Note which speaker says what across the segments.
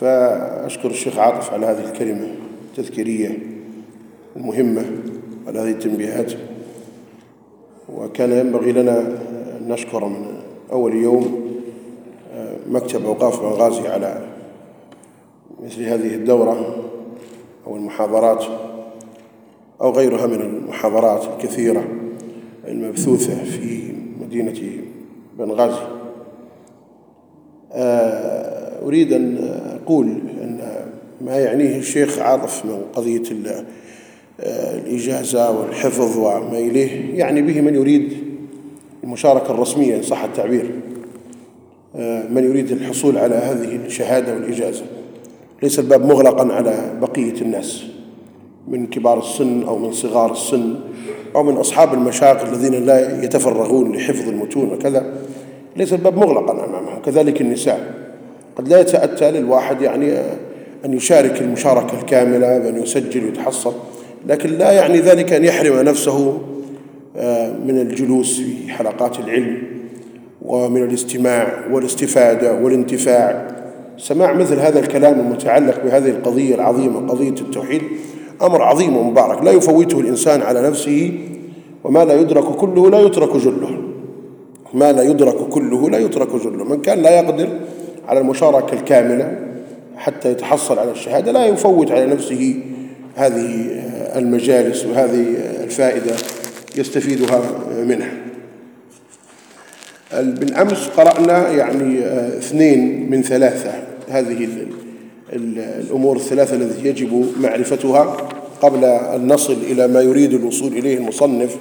Speaker 1: فأشكر الشيخ عاطف على هذه الكلمة التذكيرية المهمة على هذه التنبيهات وكان ينبغي لنا أن نشكر من أول يوم آه، مكتب أوقاف بنغازي على مثل هذه الدورة أو المحاضرات أو غيرها من المحاضرات الكثيرة المبثوثة في مدينة بنغازي آه، أريد أن نقول أن ما يعنيه الشيخ عاطف من قضية الإجازة والحفظ وما إليه يعني به من يريد المشاركة الرسمية إن صح التعبير آه، من يريد الحصول على هذه الشهادة والإجازة ليس الباب مغلقا على بقية الناس من كبار السن أو من صغار السن أو من أصحاب المشاق الذين لا يتفرغون لحفظ المتون وكذا ليس الباب مغلقا أمامهم كذلك النساء قد لا يتأتى للواحد يعني آه، أن يشارك المشاركة الكاملة بأن يسجل ويتحصل لكن لا يعني ذلك أن يحرم نفسه آه، من الجلوس في حلقات العلم ومن الاستماع والاستفادة والانتفاع سماع مثل هذا الكلام المتعلق بهذه القضية العظيمة قضية التوحيد أمر عظيم ومبارك لا يفوته الإنسان على نفسه وما لا يدرك كله لا يترك جله ما لا يدرك كله لا يترك جله من كان لا يقدر على المشاركة الكاملة حتى يتحصل على الشهادة لا يفوت على نفسه هذه المجالس وهذه الفائدة يستفيدها منها بالأمس قرأنا يعني اثنين من ثلاثة هذه الأمور الثلاثة التي يجب معرفتها قبل أن نصل إلى ما يريد الوصول إليه المصنف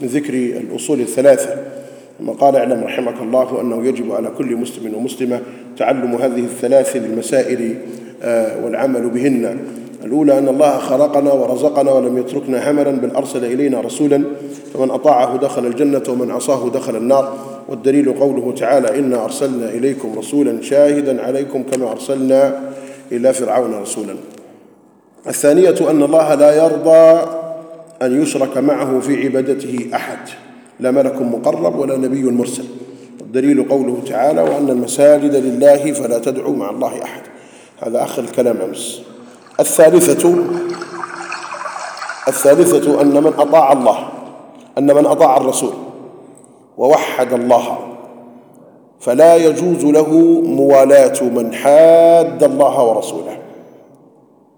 Speaker 1: من ذكر الأصول الثلاثة ثم قال اعلم رحمك الله أنه يجب على كل مسلم ومسلمة تعلم هذه الثلاث المسائل آه، والعمل بهن الأولى أن الله خلقنا ورزقنا ولم يتركنا هملا بل أرسل إلينا رسولا فمن أطاعه دخل الجنة ومن عصاه دخل النار والدليل قوله تعالى إنا أرسلنا إليكم رسولا شاهدا عليكم كما أرسلنا إلى فرعون رسولا الثانية أن الله لا يرضى أن يشرك معه في عبادته أحد لا ملك مقرب ولا نبي مرسل والدليل قوله تعالى وأن المساجد لله فلا تدعوا مع الله أحد هذا آخر الكلام أمس الثالثة الثالثة أن من أطاع الله أن من أطاع الرسول ووحد الله فلا يجوز له موالاة من حاد الله ورسوله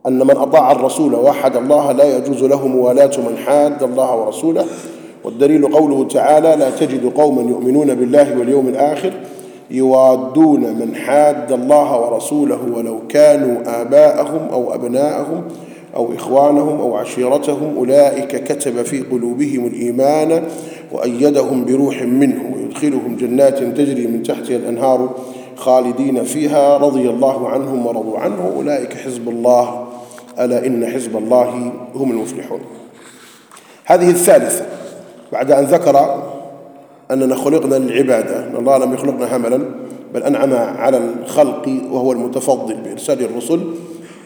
Speaker 1: أن من أطاع الرسول ووحد الله لا يجوز له موالاة من حاد الله ورسوله والدليل قوله تعالى لا تجد قوما يؤمنون بالله واليوم الآخر يوادون من حاد الله ورسوله ولو كانوا آباءهم أو أبناءهم أو إخوانهم أو عشيرتهم أولئك كتب في قلوبهم الإيمان وأيدهم بروح منه ويدخلهم جنات تجري من تحتها الأنهار خالدين فيها رضي الله عنهم ورضوا عنه أولئك حزب الله ألا إن حزب الله هم المفلحون هذه الثالثة بعد أن ذكر أننا خلقنا للعبادة أن الله لم يخلقنا هملا بل أنعم على الخلق وهو المتفضل بإرسال الرسل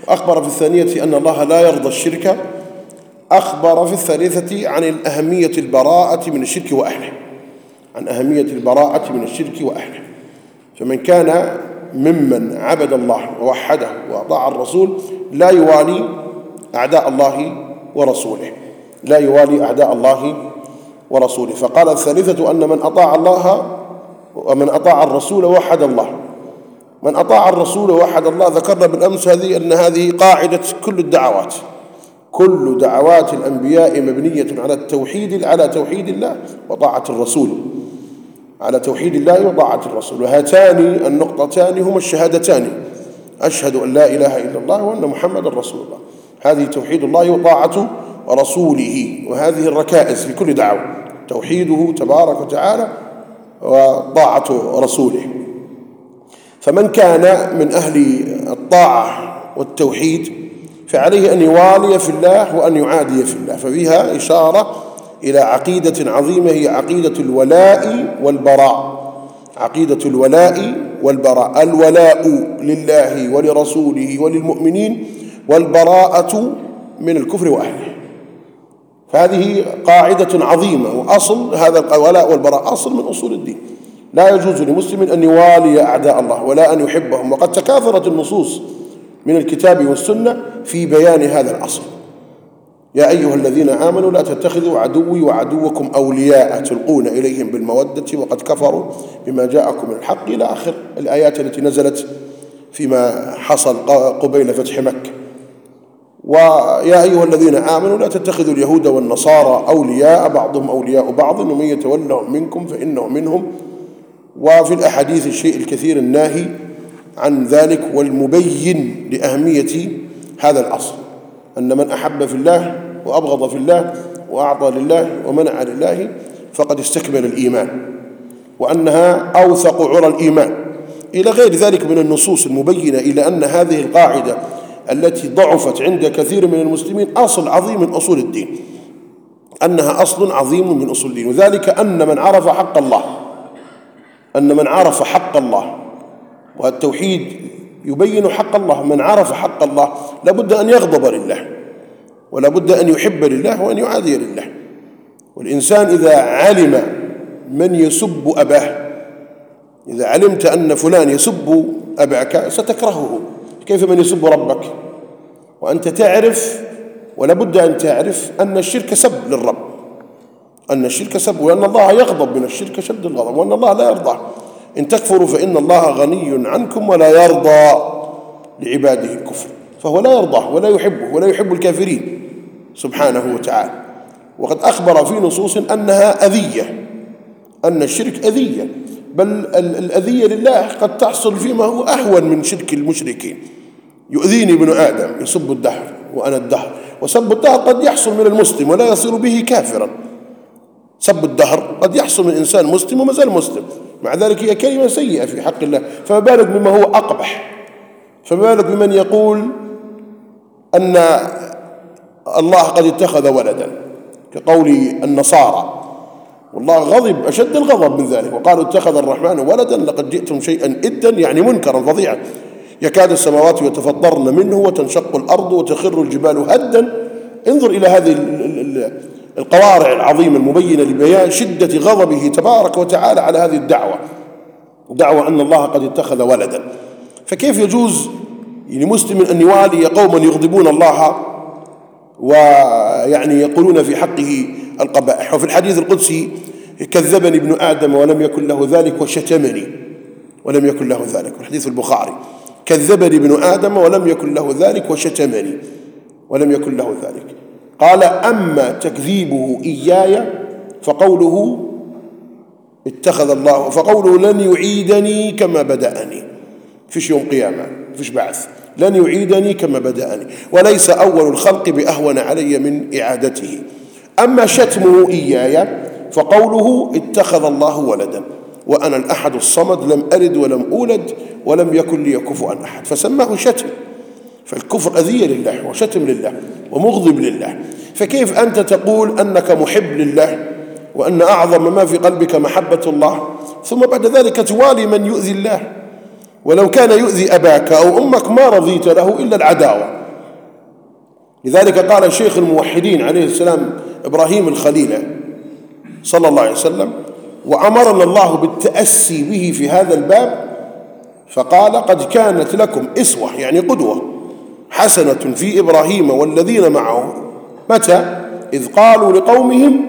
Speaker 1: وأخبر في الثانية في أن الله لا يرضى الشرك أخبر في الثالثة عن أهمية البراءة من الشرك وأهله عن أهمية البراءة من الشرك وأهله فمن كان ممن عبد الله ووحده وأطاع الرسول لا يوالي أعداء الله ورسوله لا يوالي أعداء الله ورسوله فقال الثالثة أن من أطاع الله ومن أطاع الرسول وحد الله من أطاع الرسول وحد الله ذكرنا بالأمس هذه أن هذه قاعدة كل الدعوات كل دعوات الأنبياء مبنية على التوحيد على توحيد الله وطاعة الرسول على توحيد الله وطاعة الرسول وهاتان النقطتان هما الشهادتان أشهد أن لا إله إلا الله وأن محمد رسول الله هذه توحيد الله وطاعة ورسوله وهذه الركائز في كل دعوة توحيده تبارك وتعالى وطاعة رسوله فمن كان من أهل الطاعة والتوحيد فعليه أن يوالي في الله وأن يعادي في الله ففيها إشارة إلى عقيدة عظيمة هي عقيدة الولاء والبراء عقيدة الولاء والبراء الولاء لله ولرسوله وللمؤمنين والبراءة من الكفر وأهله فهذه قاعدة عظيمة وأصل هذا الولاء والبراء أصل من أصول الدين لا يجوز لمسلم أن يوالي أعداء الله ولا أن يحبهم وقد تكاثرت النصوص من الكتاب والسنة في بيان هذا الأصل يا أيها الذين آمنوا لا تتخذوا عدوي وعدوكم أولياء تلقون إليهم بالمودة وقد كفروا بما جاءكم من الحق إلى آخر الآيات التي نزلت فيما حصل قبيل فتح مكة ويا أيها الذين آمنوا لا تتخذوا اليهود والنصارى أولياء بعضهم أولياء بعض ومن يتولهم منكم فإنه منهم وفي الأحاديث الشيء الكثير الناهي عن ذلك والمبين لأهمية هذا الأصل أن من أحب في الله وأبغض في الله وأعطى لله ومنع لله فقد استكمل الإيمان وأنها أوثق عرى الإيمان إلى غير ذلك من النصوص المبينة إلى أن هذه القاعدة التي ضعفت عند كثير من المسلمين أصل عظيم من أصول الدين أنها أصل عظيم من أصول الدين وذلك أن من عرف حق الله أن من عرف حق الله والتوحيد يبين حق الله من عرف حق الله لابد أن يغضب لله ولابد أن يحب لله وأن يعادي لله والإنسان إذا علم من يسب أباه إذا علمت أن فلان يسب أباك ستكرهه كيف من يسب ربك وأنت تعرف ولا بد أن تعرف أن الشرك سب للرب أن الشرك سب وأن الله يغضب من الشرك شد الغضب وأن الله لا يرضى إن تكفروا فإن الله غني عنكم ولا يرضى لعباده الكفر فهو لا يرضاه ولا يحبه ولا يحب الكافرين سبحانه وتعالى وقد أخبر في نصوص أنها أذية أن الشرك أذية بل الأذية لله قد تحصل فيما هو أهون من شرك المشركين يؤذيني ابن آدم يسب الدهر وأنا الدهر وسب الدهر قد يحصل من المسلم ولا يصير به كافرا سب الدهر قد يحصل من إنسان مسلم وما زال مسلم مع ذلك هي كلمة سيئة في حق الله فما بالك بما هو أقبح فما بالك بمن يقول أن الله قد اتخذ ولدا كقول النصارى والله غضب أشد الغضب من ذلك وقالوا اتخذ الرحمن ولدا لقد جئتم شيئا إدا يعني منكرا فظيعا يكاد السماوات يتفطرن منه وتنشق الأرض وتخر الجبال هدا انظر إلى هذه القوارع العظيمة المبينة لبيان شدة غضبه تبارك وتعالى على هذه الدعوة دعوة أن الله قد اتخذ ولدا فكيف يجوز لمسلم أن يوالي قوما يغضبون الله ويعني يقولون في حقه القبائح وفي الحديث القدسي كذبني ابن آدم ولم يكن له ذلك وشتمني ولم يكن له ذلك والحديث البخاري كذبني ابن آدم ولم يكن له ذلك وشتمني ولم يكن له ذلك قال أما تكذيبه إياي فقوله اتخذ الله فقوله لن يعيدني كما بدأني فيش يوم قيامة فيش بعث لن يعيدني كما بدأني وليس أول الخلق بأهون علي من إعادته أما شتمه إياي فقوله اتخذ الله ولدا وأنا الأحد الصمد لم أرد ولم أولد ولم يكن لي كفوا أحد فسماه شتم فالكفر أذية لله وشتم لله ومغضب لله فكيف أنت تقول أنك محب لله وأن أعظم ما في قلبك محبة الله ثم بعد ذلك توالي من يؤذي الله ولو كان يؤذي أباك أو أمك ما رضيت له إلا العداوة لذلك قال شيخ الموحدين عليه السلام إبراهيم الخليلة صلى الله عليه وسلم وأمرنا الله بالتأسي به في هذا الباب فقال قد كانت لكم إسوة يعني قدوة حسنة في إبراهيم والذين معه متى إذ قالوا لقومهم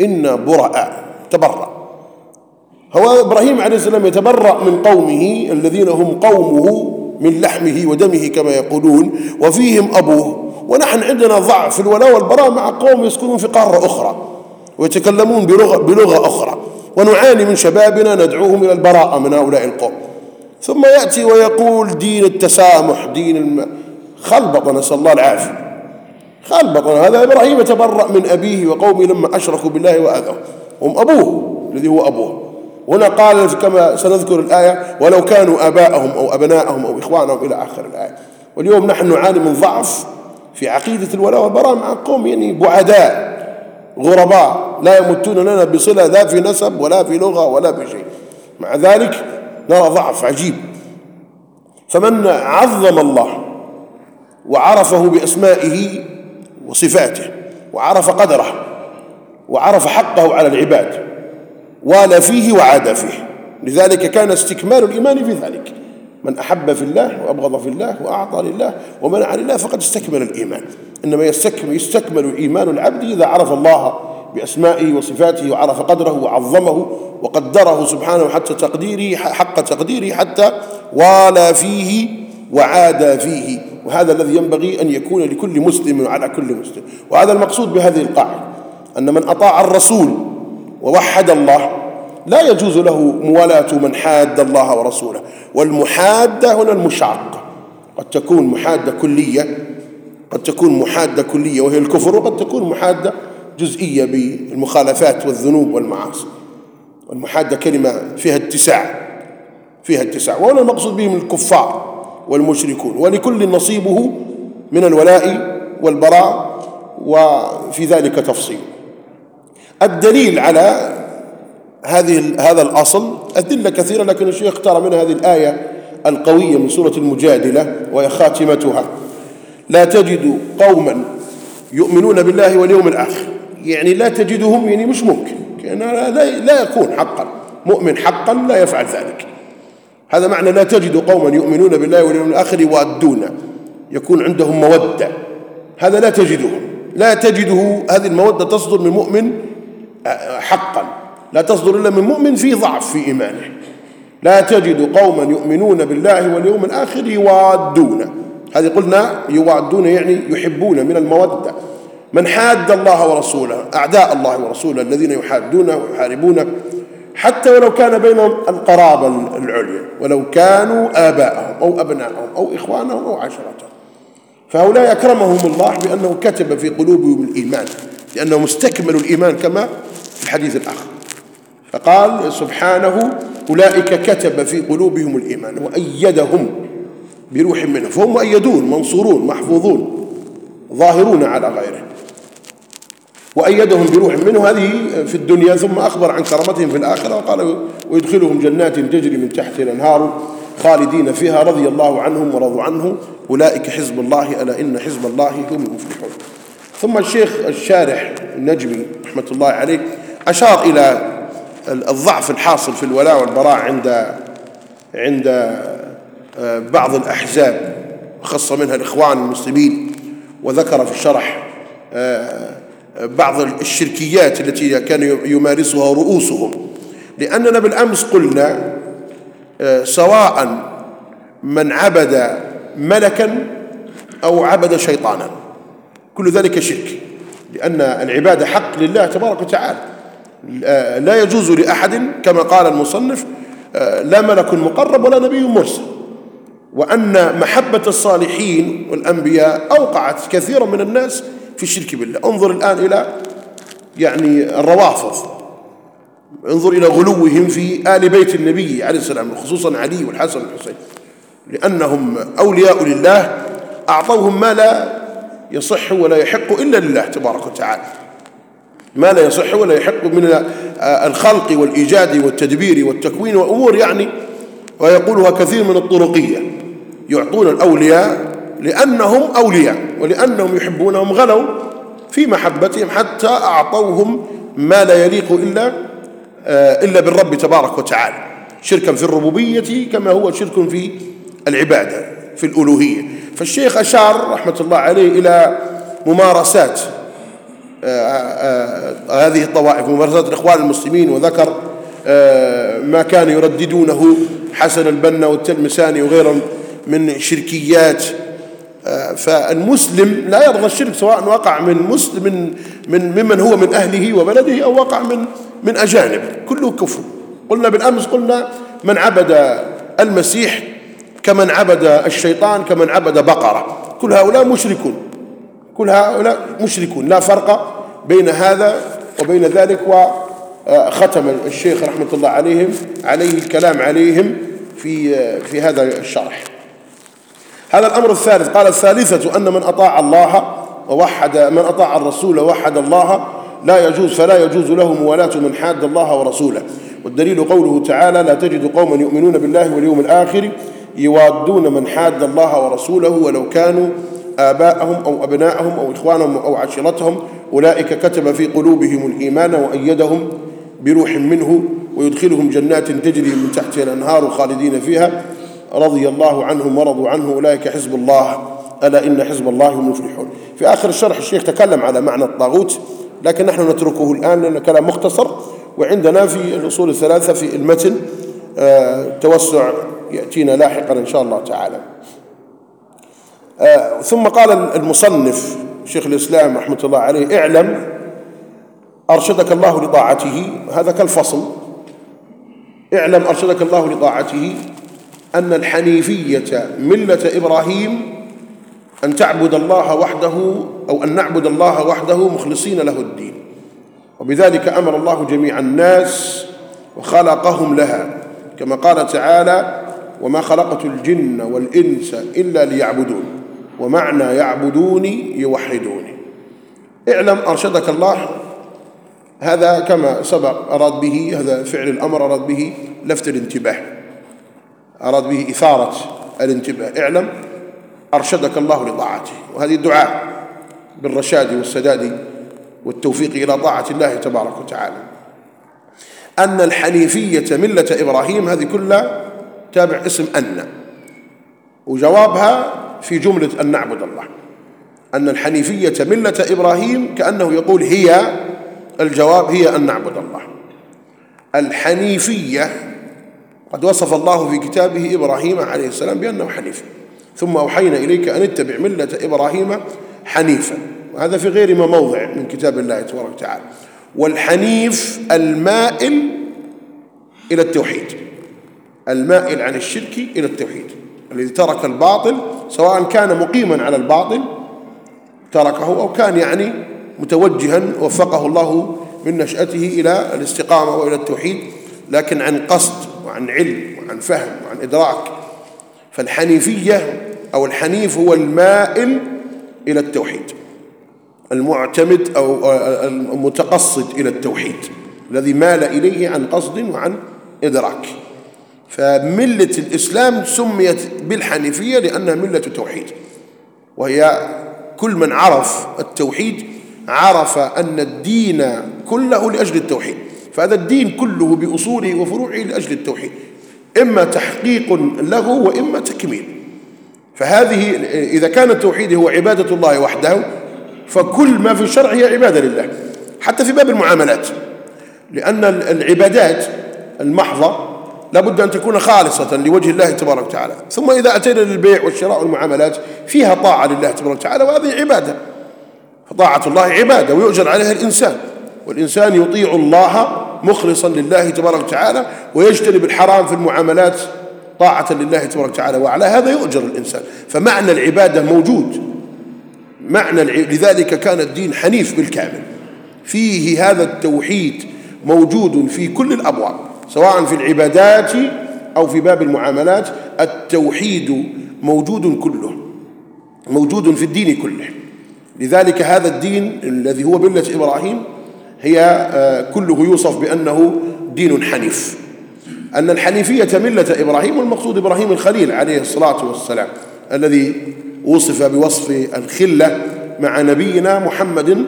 Speaker 1: إنا براء تبرأ هو إبراهيم عليه السلام يتبرأ من قومه الذين هم قومه من لحمه ودمه كما يقولون وفيهم أبوه ونحن عندنا ضعف الولاء والبراء مع قوم يسكنون في قارة أخرى ويتكلمون بلغة, بلغة أخرى ونعاني من شبابنا ندعوهم إلى البراءة من هؤلاء القوم ثم يأتي ويقول دين التسامح دين الم... خلبط نسأل الله العافية خلبط هذا إبراهيم تبرأ من أبيه وقومه لما أشركوا بالله وأذوا هم أبوه الذي هو أبوه هنا قال كما سنذكر الآية ولو كانوا آباءهم أو أبناءهم أو إخوانهم إلى آخر الآية واليوم نحن نعاني من ضعف في عقيدة الولاء والبراء مع قوم يعني بعداء غرباء لا يمتون لنا بصلة لا في نسب ولا في لغة ولا في شيء مع ذلك نرى ضعف عجيب فمن عظم الله وعرفه بأسمائه وصفاته وعرف قدره وعرف حقه على العباد والى فيه وعاد فيه لذلك كان استكمال الإيمان في ذلك من أحب في الله وأبغض في الله وأعطى لله ومنع لله فقد استكمل الإيمان إنما يستكمل, يستكمل إيمان العبد إذا عرف الله بأسمائه وصفاته وعرف قدره وعظمه وقدره سبحانه حتى تقديره حق تقديره حتى والى فيه وعادى فيه وهذا الذي ينبغي أن يكون لكل مسلم وعلى كل مسلم وهذا المقصود بهذه القاعدة أن من أطاع الرسول ووحد الله لا يجوز له موالاة من حاد الله ورسوله والمحادة هنا المشعقة قد تكون محادة كلية قد تكون محادة كلية وهي الكفر وقد تكون محادة جزئية بالمخالفات والذنوب والمعاصي والمحادة كلمة فيها اتساع فيها اتساع وهنا المقصود بهم الكفار والمشركون ولكل نصيبه من الولاء والبراء وفي ذلك تفصيل الدليل على هذه هذا الأصل أدلة كثيرة لكن الشيخ اختار منها هذه الآية القوية من سورة المجادلة وهي خاتمتها لا تجد قوما يؤمنون بالله واليوم الآخر يعني لا تجدهم يعني مش ممكن يعني لا, لا يكون حقا مؤمن حقا لا يفعل ذلك هذا معنى لا تجد قوما يؤمنون بالله واليوم الآخر يوادون يكون عندهم مودة هذا لا تجده لا تجده هذه المودة تصدر من مؤمن آه، حقا لا تصدر إلا من مؤمن في ضعف في إيمانه لا تجد قوما يؤمنون بالله واليوم الآخر يوادون هذه قلنا يوادون يعني يحبون من المودة من حاد الله ورسوله أعداء الله ورسوله الذين يحادونه ويحاربونه حتى ولو كان بينهم القرابة العليا ولو كانوا آباءهم أو أبنائهم أو إخوانهم أو عشرتهم فهؤلاء أكرمهم الله بأنه كتب في قلوبهم الإيمان لأنهم استكملوا الإيمان كما في الحديث الآخر فقال سبحانه أولئك كتب في قلوبهم الإيمان وأيدهم بروح منه فهم مؤيدون منصورون محفوظون ظاهرون على غيره وأيدهم بروح منه هذه في الدنيا ثم أخبر عن كرامتهم في الآخرة وقال ويدخلهم جنات تجري من تحت الأنهار خالدين فيها رضي الله عنهم ورضوا عنه أولئك حزب الله ألا إن حزب الله هم المفلحون ثم الشيخ الشارح النجمي رحمة الله عليه أشار إلى الضعف الحاصل في الولاء والبراء عند عند آه، بعض الأحزاب خص منها الإخوان المسلمين وذكر في الشرح آه، بعض الشركيات التي كان يمارسها رؤوسهم لأننا بالأمس قلنا آه، سواء من عبد ملكا أو عبد شيطانا كل ذلك شرك لأن العبادة حق لله تبارك وتعالى آه، لا يجوز لأحد كما قال المصنف آه، لا ملك مقرب ولا نبي مرسل وأن محبة الصالحين والأنبياء أوقعت كثيرا من الناس في الشرك بالله انظر الآن إلى يعني الروافض انظر إلى غلوهم في آل بيت النبي عليه السلام خصوصا علي والحسن والحسين لأنهم أولياء لله أعطوهم ما لا يصح ولا يحق إلا لله تبارك وتعالى ما لا يصح ولا يحق من الخلق والإيجاد والتدبير والتكوين وأمور يعني ويقولها كثير من الطرقية يعطون الأولياء لأنهم أولياء ولأنهم يحبونهم غلوا في محبتهم حتى أعطوهم ما لا يليق إلا آه، إلا بالرب تبارك وتعالى شركا في الربوبية كما هو شرك في العبادة في الألوهية فالشيخ أشار رحمة الله عليه إلى ممارسات آه، آه، آه، هذه الطوائف وممارسات الإخوان المسلمين وذكر ما كان يرددونه حسن البنا والتلمساني وغيرهم من شركيات فالمسلم لا يرضى الشرك سواء وقع من مسلم من, من ممن هو من أهله وبلده أو وقع من من أجانب كله كفر قلنا بالأمس قلنا من عبد المسيح كمن عبد الشيطان كمن عبد بقرة كل هؤلاء مشركون كل هؤلاء مشركون لا فرق بين هذا وبين ذلك وختم الشيخ رحمة الله عليهم عليه الكلام عليهم في في هذا الشرح هذا الأمر الثالث قال الثالثة أن من أطاع الله ووحد من أطاع الرسول ووحد الله لا يجوز فلا يجوز له موالاة من حاد الله ورسوله والدليل قوله تعالى لا تجد قوما يؤمنون بالله واليوم الآخر يوادون من حاد الله ورسوله ولو كانوا آباءهم أو أبناءهم أو إخوانهم أو عشيرتهم أولئك كتب في قلوبهم الإيمان وأيدهم بروح منه ويدخلهم جنات تجري من تحتها الأنهار خالدين فيها رضي الله عنهم ورضوا عنه أولئك حزب الله ألا إن حزب الله هم المفلحون في آخر الشرح الشيخ تكلم على معنى الطاغوت لكن نحن نتركه الآن لأن كلام مختصر وعندنا في الأصول الثلاثة في المتن آه، توسع يأتينا لاحقا إن شاء الله تعالى آه، ثم قال المصنف شيخ الإسلام رحمة الله عليه اعلم أرشدك الله لطاعته هذا كالفصل اعلم أرشدك الله لطاعته أن الحنيفية ملة إبراهيم أن تعبد الله وحده أو أن نعبد الله وحده مخلصين له الدين وبذلك أمر الله جميع الناس وخلقهم لها كما قال تعالى وما خلقت الجن والإنس إلا ليعبدون ومعنى يعبدوني يوحدوني اعلم أرشدك الله هذا كما سبق أراد به هذا فعل الأمر أراد به لفت الانتباه أراد به إثارة الانتباه اعلم أرشدك الله لطاعته وهذه الدعاء بالرشاد والسداد والتوفيق إلى طاعة الله تبارك وتعالى أن الحنيفية ملة إبراهيم هذه كلها تابع اسم أن وجوابها في جملة أن نعبد الله أن الحنيفية ملة إبراهيم كأنه يقول هي الجواب هي أن نعبد الله الحنيفية قد وصف الله في كتابه إبراهيم عليه السلام بأنه حنيف ثم أوحينا إليك أن اتبع ملة إبراهيم حنيفا وهذا في غير ما موضع من كتاب الله تبارك وتعالى والحنيف المائل إلى التوحيد المائل عن الشرك إلى التوحيد الذي ترك الباطل سواء كان مقيما على الباطل تركه أو كان يعني متوجها وفقه الله من نشأته إلى الاستقامة وإلى التوحيد لكن عن قصد وعن علم وعن فهم وعن إدراك فالحنيفية أو الحنيف هو المائل إلى التوحيد المعتمد أو آه، المتقصد إلى التوحيد الذي مال إليه عن قصد وعن إدراك فملة الإسلام سميت بالحنيفية لأنها ملة توحيد وهي كل من عرف التوحيد عرف أن الدين كله لأجل التوحيد فهذا الدين كله بأصوله وفروعه لأجل التوحيد إما تحقيق له وإما تكميل فهذه إذا كان التوحيد هو عبادة الله وحده فكل ما في الشرع هي عبادة لله حتى في باب المعاملات لأن العبادات المحضة لابد أن تكون خالصة لوجه الله تبارك وتعالى ثم إذا أتينا للبيع والشراء والمعاملات فيها طاعة لله تبارك وتعالى وهذه عبادة فطاعة الله عبادة ويؤجر عليها الإنسان والإنسان يطيع الله مخلصا لله تبارك وتعالى ويجتنب الحرام في المعاملات طاعة لله تبارك وتعالى وعلى هذا يؤجر الإنسان فمعنى العبادة موجود معنى لذلك كان الدين حنيف بالكامل فيه هذا التوحيد موجود في كل الأبواب سواء في العبادات أو في باب المعاملات التوحيد موجود كله موجود في الدين كله لذلك هذا الدين الذي هو ملة إبراهيم هي آه، كله يوصف بأنه دين حنيف أن الحنيفية ملة إبراهيم والمقصود إبراهيم الخليل عليه الصلاة والسلام الذي وصف بوصف الخلة مع نبينا محمد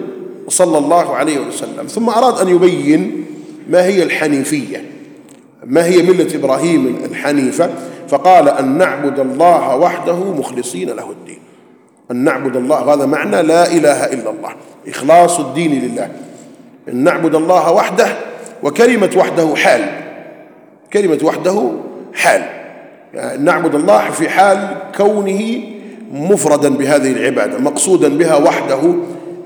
Speaker 1: صلى الله عليه وسلم ثم أراد أن يبين ما هي الحنيفية ما هي ملة إبراهيم الحنيفة فقال أن نعبد الله وحده مخلصين له الدين أن نعبد الله هذا معنى لا إله إلا الله إخلاص الدين لله أن نعبد الله وحده وكلمة وحده حال كلمة وحده حال يعني نعبد الله في حال كونه مفردا بهذه العبادة مقصودا بها وحده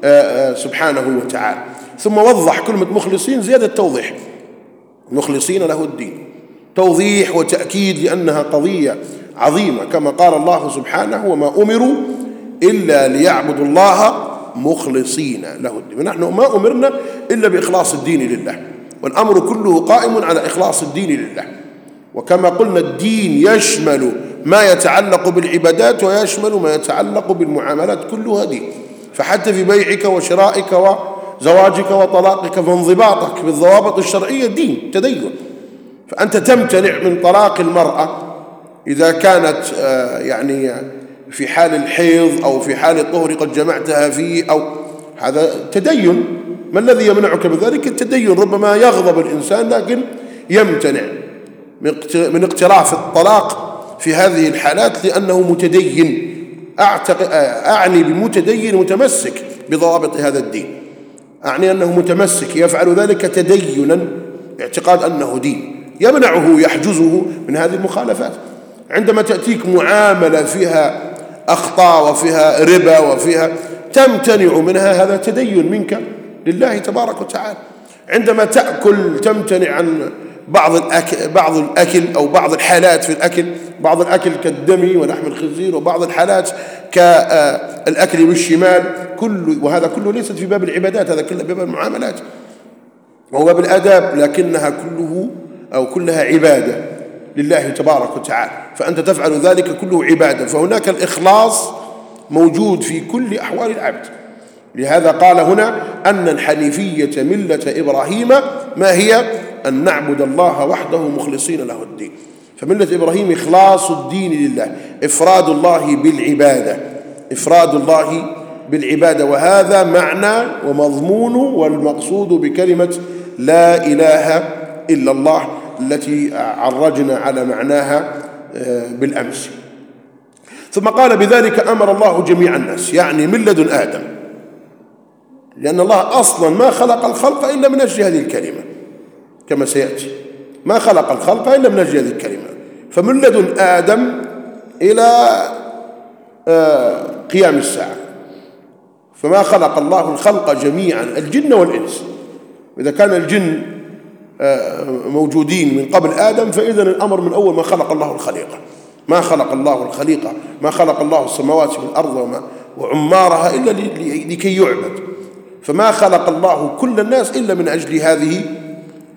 Speaker 1: آه، آه، سبحانه وتعالى ثم وضح كلمة مخلصين زيادة توضيح مخلصين له الدين توضيح وتأكيد لأنها قضية عظيمة كما قال الله سبحانه وما أمروا إلا ليعبدوا الله مخلصين له الدين نحن ما أمرنا إلا بإخلاص الدين لله والأمر كله قائم على إخلاص الدين لله وكما قلنا الدين يشمل ما يتعلق بالعبادات ويشمل ما يتعلق بالمعاملات كلها دين فحتى في بيعك وشرائك و زواجك وطلاقك فانضباطك بالضوابط الشرعية دين تدين فأنت تمتنع من طلاق المرأة إذا كانت آه، يعني في حال الحيض أو في حال الطهر قد جمعتها فيه أو هذا تدين ما الذي يمنعك من ذلك التدين ربما يغضب الإنسان لكن يمتنع من اقتراف الطلاق في هذه الحالات لأنه متدين آه، أعني بمتدين متمسك بضوابط هذا الدين أعني أنه متمسك يفعل ذلك تدينا اعتقاد أنه دين يمنعه يحجزه من هذه المخالفات عندما تأتيك معاملة فيها أخطاء وفيها ربا وفيها تمتنع منها هذا تدين منك لله تبارك وتعالى عندما تأكل تمتنع عن بعض الأكل, بعض الأكل أو بعض الحالات في الأكل بعض الأكل كالدمي ولحم الخنزير وبعض الحالات كالأكل آه، بالشمال كل وهذا كله ليست في باب العبادات هذا كله باب المعاملات وهو باب الآداب لكنها كله أو كلها عبادة لله تبارك وتعالى فأنت تفعل ذلك كله عبادة فهناك الإخلاص موجود في كل أحوال العبد لهذا قال هنا أن الحنيفية ملة إبراهيم ما هي؟ أن نعبد الله وحده مخلصين له الدين فملة إبراهيم إخلاص الدين لله إفراد الله بالعبادة إفراد الله بالعبادة وهذا معنى ومضمون والمقصود بكلمة لا إله إلا الله التي عرجنا على معناها آه، بالأمس ثم قال بذلك أمر الله جميع الناس يعني من لدن آدم لأن الله أصلا ما خلق الخلق إلا من أجل هذه الكلمة كما سيأتي ما خلق الخلق إلا من أجل هذه الكلمة فمن لدن آدم إلى آه، قيام الساعة فما خلق الله الخلق جميعا الجن والإنس إذا كان الجن آه، موجودين من قبل آدم فإذا الأمر من أول ما خلق الله الخليقة ما خلق الله الخليقة ما خلق الله السماوات والأرض وما وعمارها إلا لكي يعبد فما خلق الله كل الناس إلا من أجل هذه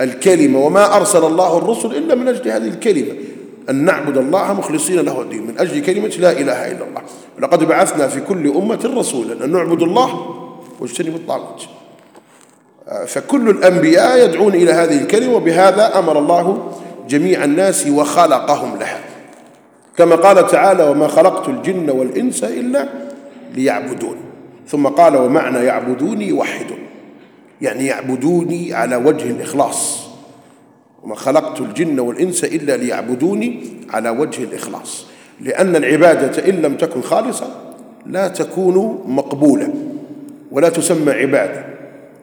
Speaker 1: الكلمة وما أرسل الله الرسل إلا من أجل هذه الكلمة أن نعبد الله مخلصين له الدين من أجل كلمة لا إله إلا الله لقد بعثنا في كل أمة رسولا أن نعبد الله واجتنبوا الطاغوت فكل الأنبياء يدعون إلى هذه الكلمة وبهذا أمر الله جميع الناس وخلقهم لها كما قال تعالى وما خلقت الجن والإنس إلا ليعبدون ثم قال ومعنى يعبدوني يوحدون يعني يعبدوني على وجه الإخلاص وما خلقت الجن والإنس إلا ليعبدوني على وجه الإخلاص لأن العبادة إن لم تكن خالصة لا تكون مقبولة ولا تسمى عبادة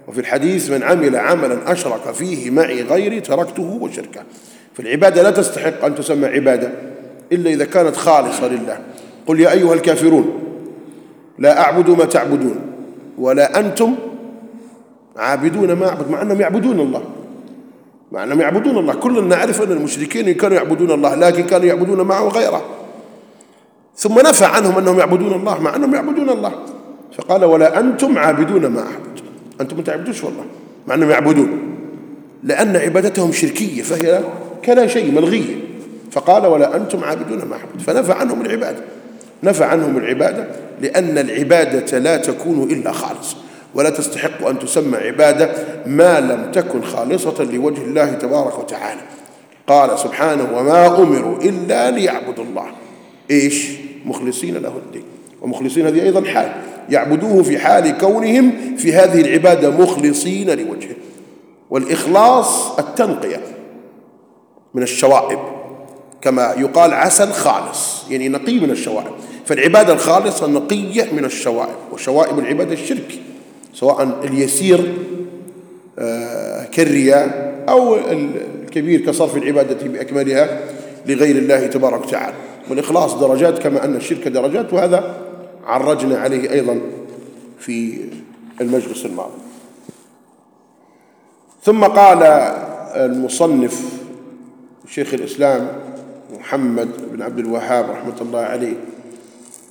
Speaker 1: وفي الحديث من عمل عملا أشرك فيه معي غيري تركته وشركه فالعبادة لا تستحق أن تسمى عبادة إلا إذا كانت خالصة لله قل يا أيها الكافرون لا أعبد ما تعبدون ولا أنتم عابدون ما أعبد مع أنهم يعبدون الله مع أنهم يعبدون الله كلنا نعرف أن المشركين كانوا يعبدون الله لكن كانوا يعبدون معه غيره ثم نفى عنهم أنهم يعبدون الله مع أنهم يعبدون الله فقال ولا أنتم عابدون ما أعبد أنتم ما تعبدوش والله مع أنهم يعبدون لأن عبادتهم شركية فهي كلا شيء ملغية فقال ولا أنتم عابدون ما أعبد فنفى عنهم العبادة نفى عنهم العبادة لأن العبادة لا تكون إلا خالصة ولا تستحق أن تسمى عبادة ما لم تكن خالصة لوجه الله تبارك وتعالى قال سبحانه وما أمروا إلا ليعبدوا الله إيش مخلصين له الدين ومخلصين هذه أيضا حال يعبدوه في حال كونهم في هذه العبادة مخلصين لوجهه والإخلاص التنقية من الشوائب كما يقال عسل خالص يعني نقي من الشوائب فالعبادة الخالصة نقية من الشوائب وشوائب العبادة الشرك سواء اليسير آه، كالرياء أو الكبير كصرف العبادة بأكملها لغير الله تبارك وتعالى والإخلاص درجات كما أن الشرك درجات وهذا عرجنا عليه أيضا في المجلس الماضي ثم قال المصنف شيخ الإسلام محمد بن عبد الوهاب رحمة الله عليه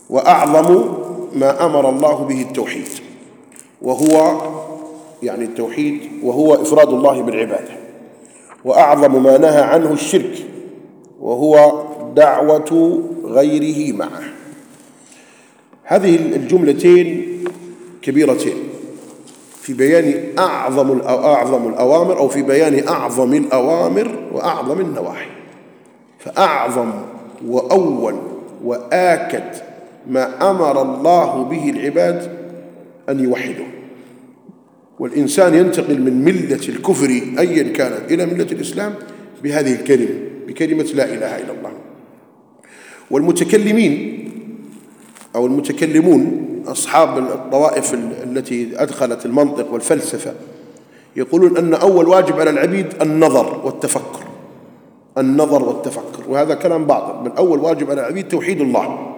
Speaker 1: وأعظم ما أمر الله به التوحيد وهو يعني التوحيد وهو إفراد الله بالعبادة وأعظم ما نهى عنه الشرك وهو دعوة غيره معه هذه الجملتين كبيرتين في بيان أعظم أعظم الأوامر أو في بيان أعظم الأوامر وأعظم النواحي فأعظم وأول وآكد ما أمر الله به العباد أن يوحده والإنسان ينتقل من ملة الكفر أيا كانت إلى ملة الإسلام بهذه الكلمة بكلمة لا إله إلا الله والمتكلمين أو المتكلمون أصحاب الطوائف التي أدخلت المنطق والفلسفة يقولون أن أول واجب على العبيد النظر والتفكر النظر والتفكر وهذا كلام باطل من أول واجب على العبيد توحيد الله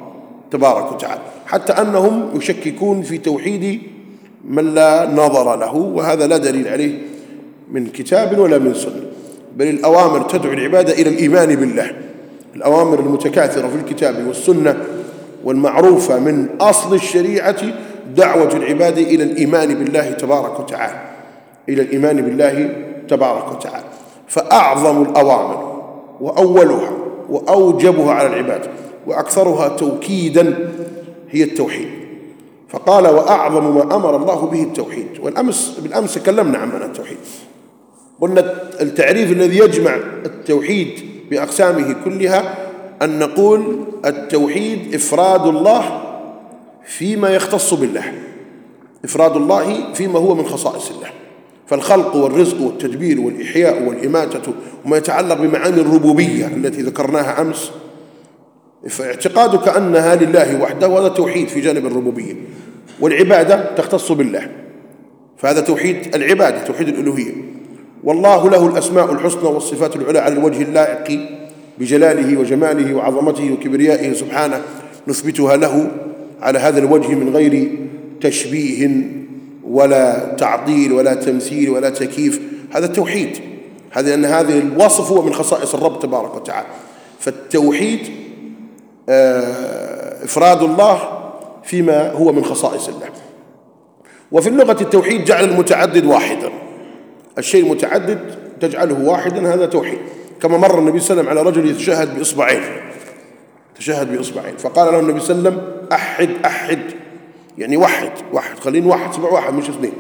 Speaker 1: تبارك وتعالى حتى أنهم يشككون في توحيد من لا نظر له وهذا لا دليل عليه من كتاب ولا من سنة بل الأوامر تدعو العبادة إلى الإيمان بالله الأوامر المتكاثرة في الكتاب والسنة والمعروفة من أصل الشريعة دعوة العبادة إلى الإيمان بالله تبارك وتعالى إلى الإيمان بالله تبارك وتعالى فأعظم الأوامر وأولها وأوجبها على العباد وأكثرها توكيدا هي التوحيد فقال وأعظم ما أمر الله به التوحيد والأمس بالأمس تكلمنا عن معنى التوحيد قلنا التعريف الذي يجمع التوحيد بأقسامه كلها أن نقول التوحيد إفراد الله فيما يختص بالله إفراد الله فيما هو من خصائص الله فالخلق والرزق والتدبير والإحياء والإماتة وما يتعلق بمعاني الربوبية التي ذكرناها أمس فاعتقادك أنها لله وحده وهذا توحيد في جانب الربوبية والعبادة تختص بالله فهذا توحيد العبادة توحيد الألوهية والله له الأسماء الحسنى والصفات العلى على الوجه اللائق بجلاله وجماله وعظمته وكبريائه سبحانه نثبتها له على هذا الوجه من غير تشبيه ولا تعطيل ولا تمثيل ولا تكييف هذا التوحيد هذا أن هذا الوصف هو من خصائص الرب تبارك وتعالى فالتوحيد آه، إفراد الله فيما هو من خصائص الله وفي اللغة التوحيد جعل المتعدد واحدا الشيء المتعدد تجعله واحدا هذا توحيد كما مر النبي صلى الله عليه وسلم على رجل يتشهد بإصبعين تشهد بإصبعين فقال له النبي صلى الله عليه وسلم أحد أحد يعني وحد واحد خلينا واحد سبع واحد مش اثنين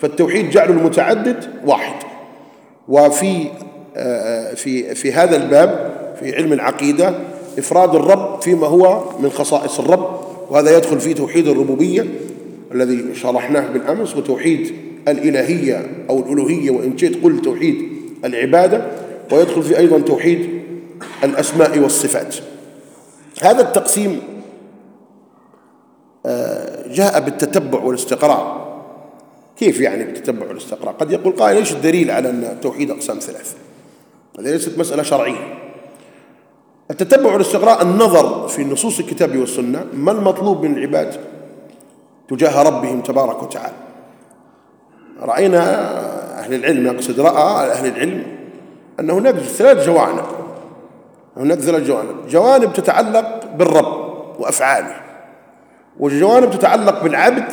Speaker 1: فالتوحيد جعل المتعدد واحد وفي آه، في في هذا الباب في علم العقيدة إفراد الرب فيما هو من خصائص الرب وهذا يدخل في توحيد الربوبية الذي شرحناه بالأمس وتوحيد الإلهية أو الألوهية وإن شئت قل توحيد العبادة ويدخل في أيضا توحيد الأسماء والصفات هذا التقسيم آه، جاء بالتتبع والاستقراء كيف يعني بالتتبع والاستقراء قد يقول قائل ايش الدليل على أن توحيد أقسام ثلاثة هذه ليست مسألة شرعية التتبع والاستقراء النظر في نصوص الكتاب والسنة ما المطلوب من العباد تجاه ربهم تبارك وتعالى رأينا أهل العلم أقصد رأى أهل العلم أن هناك ثلاث جوانب هناك ثلاث جوانب جوانب تتعلق بالرب وأفعاله وجوانب تتعلق بالعبد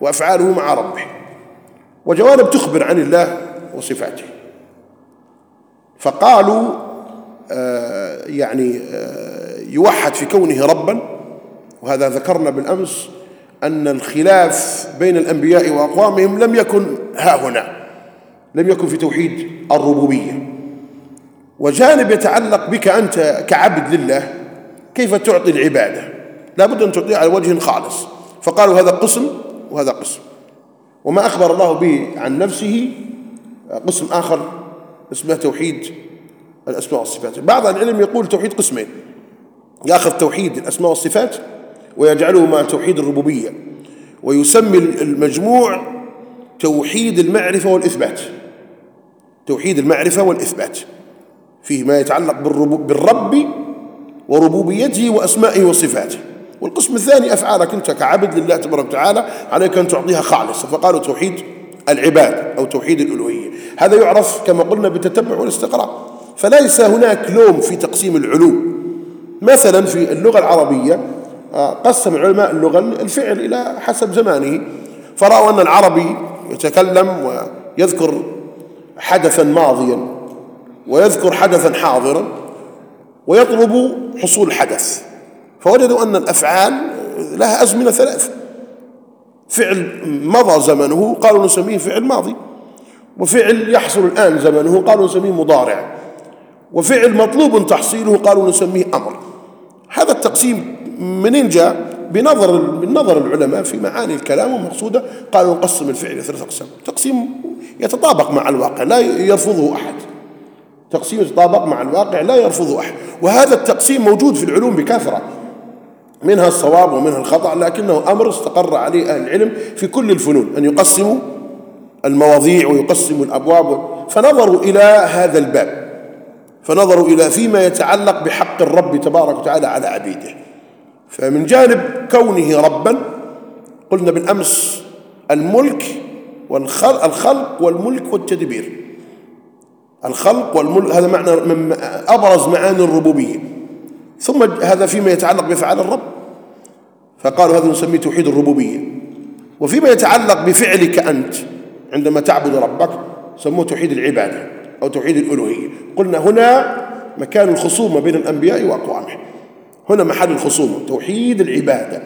Speaker 1: وأفعاله مع ربه وجوانب تخبر عن الله وصفاته فقالوا آه، يعني آه، يوحد في كونه ربا وهذا ذكرنا بالأمس أن الخلاف بين الأنبياء وأقوامهم لم يكن ها هنا لم يكن في توحيد الربوبية وجانب يتعلق بك أنت كعبد لله كيف تعطي العبادة لا بد أن تعطيها على وجه خالص فقالوا هذا قسم وهذا قسم وما أخبر الله به عن نفسه قسم آخر اسمه توحيد الأسماء والصفات بعض العلم يقول توحيد قسمين يأخذ توحيد الأسماء والصفات ويجعله مع توحيد الربوبية ويسمي المجموع توحيد المعرفة والإثبات توحيد المعرفة والإثبات فيه ما يتعلق بالرب وربوبيته وأسمائه وصفاته والقسم الثاني أفعالك أنت كعبد لله تبارك وتعالى عليك أن تعطيها خالص فقالوا توحيد العباد أو توحيد الألوهية هذا يعرف كما قلنا بالتتبع والاستقراء فليس هناك لوم في تقسيم العلوم مثلا في اللغة العربية آه، قسم علماء اللغة الفعل إلى حسب زمانه فرأوا أن العربي يتكلم ويذكر حدثا ماضيا ويذكر حدثا حاضرا ويطلب حصول حدث فوجدوا أن الأفعال لها أزمنة ثلاث فعل مضى زمنه قالوا نسميه فعل ماضي وفعل يحصل الآن زمنه قالوا نسميه مضارع وفعل مطلوب تحصيله قالوا نسميه أمر هذا التقسيم منين جاء بنظر من نظر العلماء في معاني الكلام ومقصوده قالوا نقسم الفعل إلى ثلاث أقسام تقسيم يتطابق مع الواقع لا يرفضه أحد تقسيم يتطابق مع الواقع لا يرفضه أحد وهذا التقسيم موجود في العلوم بكثرة منها الصواب ومنها الخطأ لكنه أمر استقر عليه أهل العلم في كل الفنون أن يقسموا المواضيع ويقسموا الأبواب فنظروا إلى هذا الباب فنظروا إلى فيما يتعلق بحق الرب تبارك وتعالى على عبيده فمن جانب كونه ربا قلنا بالأمس الملك والخلق والملك والتدبير الخلق والملك هذا معنى من أبرز معاني الربوبية ثم هذا فيما يتعلق بفعل الرب فقالوا هذا نسميه توحيد الربوبية وفيما يتعلق بفعلك أنت عندما تعبد ربك سموه توحيد العبادة أو توحيد الألوهية قلنا هنا مكان الخصومة بين الأنبياء وأقوامه هنا محل الخصومة توحيد العبادة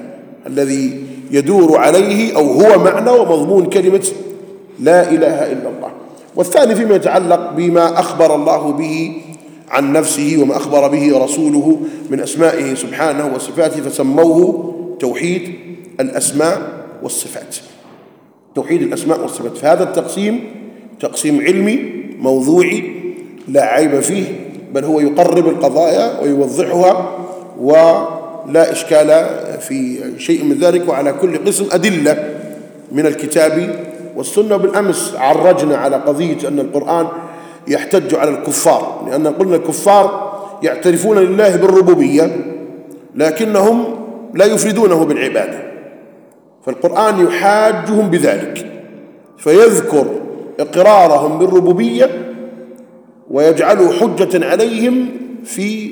Speaker 1: الذي يدور عليه أو هو معنى ومضمون كلمة لا إله إلا الله والثاني فيما يتعلق بما أخبر الله به عن نفسه وما أخبر به رسوله من أسمائه سبحانه وصفاته فسموه توحيد الأسماء والصفات توحيد الأسماء والصفات فهذا التقسيم تقسيم علمي موضوعي لا عيب فيه بل هو يقرب القضايا ويوضحها ولا إشكال في شيء من ذلك وعلى كل قسم أدلة من الكتاب والسنة بالأمس عرجنا على قضية أن القرآن يحتج على الكفار لأن قلنا الكفار يعترفون لله بالربوبية لكنهم لا يفردونه بالعبادة فالقرآن يحاجهم بذلك فيذكر إقرارهم بالربوبية ويجعله حجة عليهم في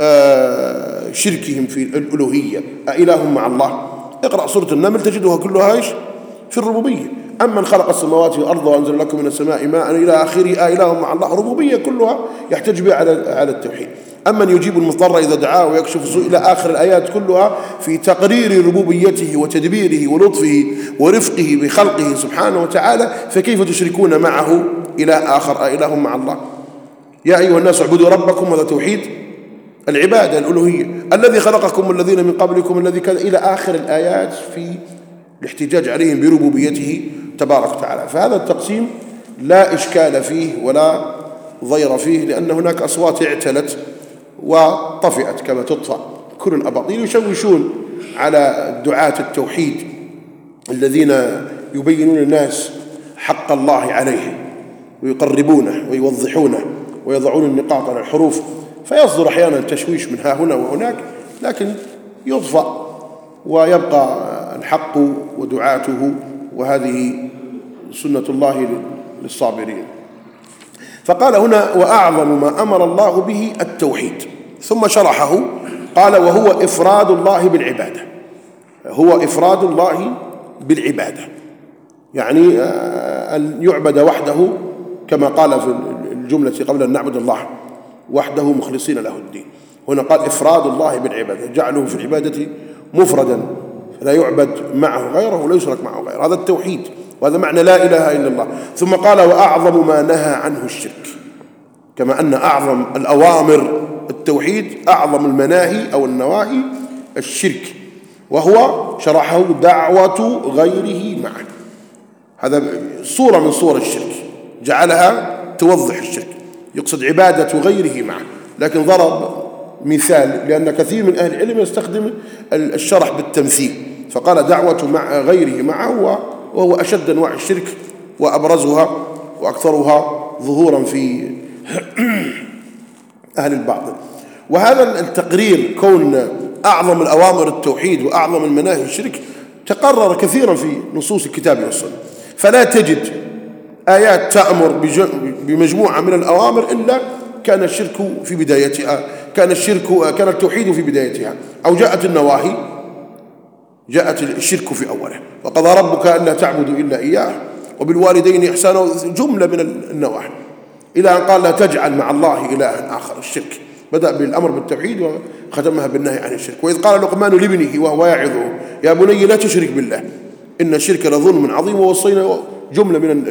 Speaker 1: آه، شركهم في الألوهية أإله مع الله اقرأ سورة النمل تجدها كلها إيش في الربوبية من خلق السماوات والأرض وأنزل لكم من السماء ماء إلى آخره أإله آه، مع الله ربوبية كلها يحتج بها على التوحيد أمن يجيب المضطر إذا دعاه ويكشف السوء إلى آخر الآيات كلها في تقرير ربوبيته وتدبيره ولطفه ورفقه بخلقه سبحانه وتعالى فكيف تشركون معه إلى آخر آية؟ إله مع الله يا أيها الناس اعبدوا ربكم هذا توحيد العبادة الألوهية الذي خلقكم والذين من قبلكم الذي كذا إلى آخر الآيات في الاحتجاج عليهم بربوبيته تبارك وتعالى فهذا التقسيم لا إشكال فيه ولا ضير فيه لأن هناك أصوات اعتلت وطفئت كما تطفأ كل الأباطيل يشوشون على دعاة التوحيد الذين يبينون الناس حق الله عليه ويقربونه ويوضحونه ويضعون النقاط على الحروف فيصدر أحيانا تشويش من ها هنا وهناك لكن يطفأ ويبقى الحق ودعاته وهذه سنة الله للصابرين فقال هنا وأعظم ما أمر الله به التوحيد ثم شرحه قال وهو إفراد الله بالعبادة هو إفراد الله بالعبادة يعني آه، أن يعبد وحده كما قال في الجملة قبل أن نعبد الله وحده مخلصين له الدين هنا قال إفراد الله بالعبادة جعله في العبادة مفردا لا يعبد معه غيره ولا يشرك معه غيره هذا التوحيد وهذا معنى لا إله إلا الله ثم قال وأعظم ما نهى عنه الشرك كما أن أعظم الأوامر التوحيد أعظم المناهي أو النواهي الشرك وهو شرحه دعوة غيره معه هذا صورة من صور الشرك جعلها توضح الشرك يقصد عبادة غيره معه لكن ضرب مثال لأن كثير من أهل العلم يستخدم الشرح بالتمثيل فقال دعوة مع غيره معه وهو أشد أنواع الشرك وأبرزها وأكثرها ظهورا في أهل الباطل وهذا التقرير كون أعظم الأوامر التوحيد وأعظم المناهي الشرك تقرر كثيرا في نصوص الكتاب والسنة فلا تجد آيات تأمر بمجموعة من الأوامر إلا كان الشرك في بدايتها كان الشرك كان التوحيد في بدايتها أو جاءت النواهي جاءت الشرك في أوله وقضى ربك ألا تعبدوا إلا إياه وبالوالدين إحسانا جملة من النواهي إلى أن قال لا تجعل مع الله إلها آخر الشرك بدأ بالأمر بالتوحيد وختمها بالنهي عن الشرك وإذ قال لقمان لابنه وهو يعظه يا بني لا تشرك بالله إن الشرك لظلم عظيم ووصينا جملة من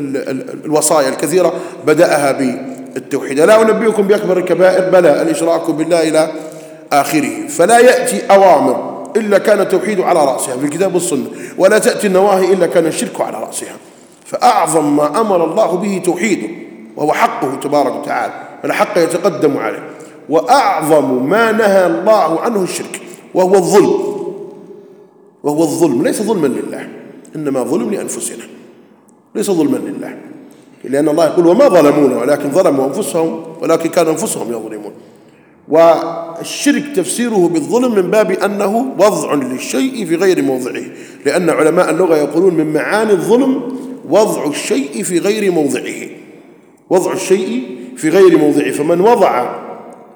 Speaker 1: الوصايا الكثيرة بدأها بالتوحيد لا أنبئكم بأكبر الكبائر بلى الإشراك بالله إلى آخره فلا يأتي أوامر إلا كان التوحيد على رأسها في الكتاب والسنة ولا تأتي النواهي إلا كان الشرك على رأسها فأعظم ما أمر الله به توحيده وهو حقه تبارك وتعالى فالحق يتقدم عليه وأعظم ما نهى الله عنه الشرك وهو الظلم وهو الظلم ليس ظلما لله إنما ظلم لأنفسنا ليس ظلما لله لأن الله يقول وما ظلمونا ولكن ظلموا أنفسهم ولكن كانوا أنفسهم يظلمون والشرك تفسيره بالظلم من باب أنه وضع للشيء في غير موضعه لأن علماء اللغة يقولون من معاني الظلم وضع الشيء في غير موضعه وضع الشيء في غير موضعه فمن وضع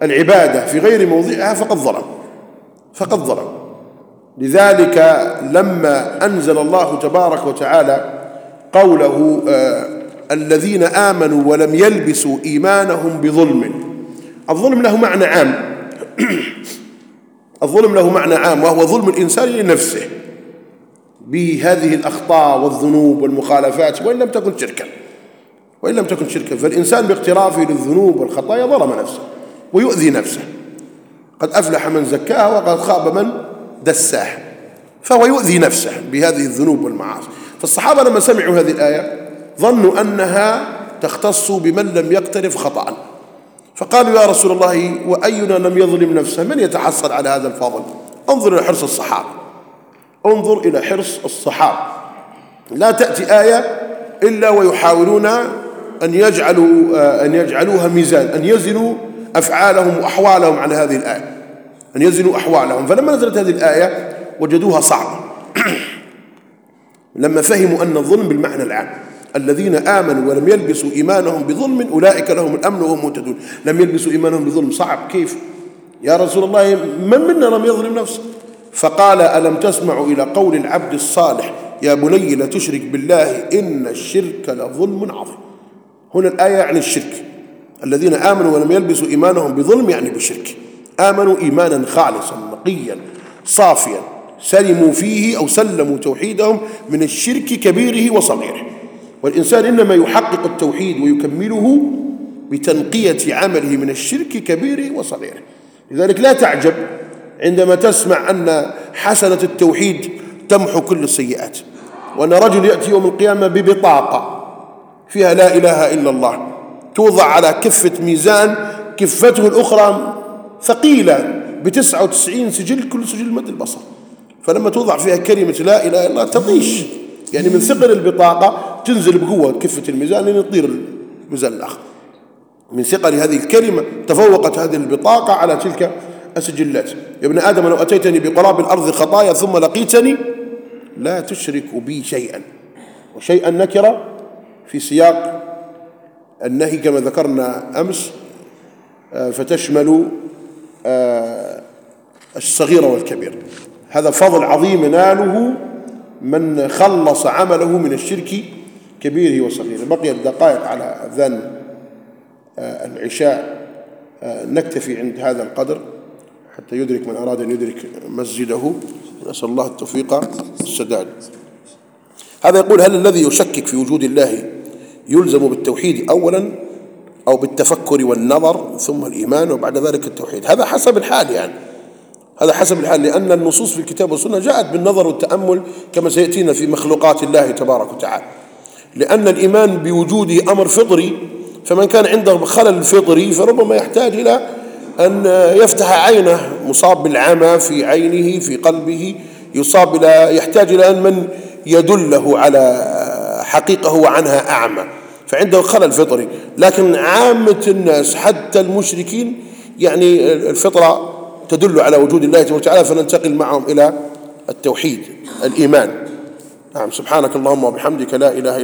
Speaker 1: العبادة في غير موضعها فقد ظلم فقد ظلم لذلك لما أنزل الله تبارك وتعالى قوله آه الذين آمنوا ولم يلبسوا إيمانهم بظلم الظلم له معنى عام الظلم له معنى عام وهو ظلم الإنسان لنفسه بهذه الأخطاء والذنوب والمخالفات وإن لم تكن شركاً وإن لم تكن شركا فالإنسان باقترافه للذنوب والخطايا ظلم نفسه ويؤذي نفسه قد أفلح من زكاها وقد خاب من دساها فهو يؤذي نفسه بهذه الذنوب والمعاصي فالصحابة لما سمعوا هذه الآية ظنوا أنها تختص بمن لم يقترف خطأ فقالوا يا رسول الله وأينا لم يظلم نفسه من يتحصل على هذا الفضل انظر إلى حرص الصحابة انظر إلى حرص الصحابة لا تأتي آية إلا ويحاولون أن يجعلوا آه، أن يجعلوها ميزان أن يزنوا أفعالهم وأحوالهم على هذه الآية أن يزنوا أحوالهم فلما نزلت هذه الآية وجدوها صعبة لما فهموا أن الظلم بالمعنى العام الذين آمنوا ولم يلبسوا إيمانهم بظلم أولئك لهم الأمن وهم مهتدون لم يلبسوا إيمانهم بظلم صعب كيف يا رسول الله من منا لم يظلم نفسه فقال ألم تسمعوا إلى قول العبد الصالح يا بني لا تشرك بالله إن الشرك لظلم عظيم هنا الآية عن يعني الشرك الذين آمنوا ولم يلبسوا إيمانهم بظلم يعني بالشرك آمنوا إيمانا خالصا نقيا صافيا سلموا فيه أو سلموا توحيدهم من الشرك كبيره وصغيره والإنسان إنما يحقق التوحيد ويكمله بتنقية عمله من الشرك كبيره وصغيره لذلك لا تعجب عندما تسمع أن حسنة التوحيد تمحو كل السيئات وأن رجل يأتي يوم القيامة ببطاقة فيها لا إله إلا الله توضع على كفة ميزان كفته الأخرى ثقيلة بتسعة وتسعين سجل كل سجل مد البصر فلما توضع فيها كلمة لا إله إلا الله تطيش يعني من ثقل البطاقة تنزل بقوة كفة الميزان لين يطير الميزان الآخر من ثقل هذه الكلمة تفوقت هذه البطاقة على تلك السجلات يا ابن آدم لو أتيتني بقراب الأرض خطايا ثم لقيتني لا تشرك بي شيئا وشيئا نكره في سياق النهي كما ذكرنا أمس آه، فتشمل آه، الصغير والكبير هذا فضل عظيم يناله من خلص عمله من الشرك كبيره وصغيره بقي الدقائق على أذان آه، العشاء نكتفي عند هذا القدر حتى يدرك من أراد أن يدرك مسجده نسأل الله التوفيق والسداد هذا يقول هل الذي يشكك في وجود الله يلزم بالتوحيد أولا أو بالتفكر والنظر ثم الإيمان وبعد ذلك التوحيد هذا حسب الحال يعني هذا حسب الحال لأن النصوص في الكتاب والسنة جاءت بالنظر والتأمل كما سيأتينا في مخلوقات الله تبارك وتعالى لأن الإيمان بوجوده أمر فطري فمن كان عنده خلل فطري فربما يحتاج إلى أن يفتح عينه مصاب بالعمى في عينه في قلبه يصاب إلى يحتاج إلى أن من يدله على حقيقة هو عنها أعمى فعنده خلل فطري لكن عامة الناس حتى المشركين يعني الفطرة تدل على وجود الله تبارك وتعالى فننتقل معهم إلى التوحيد الإيمان نعم سبحانك اللهم وبحمدك لا إله إلا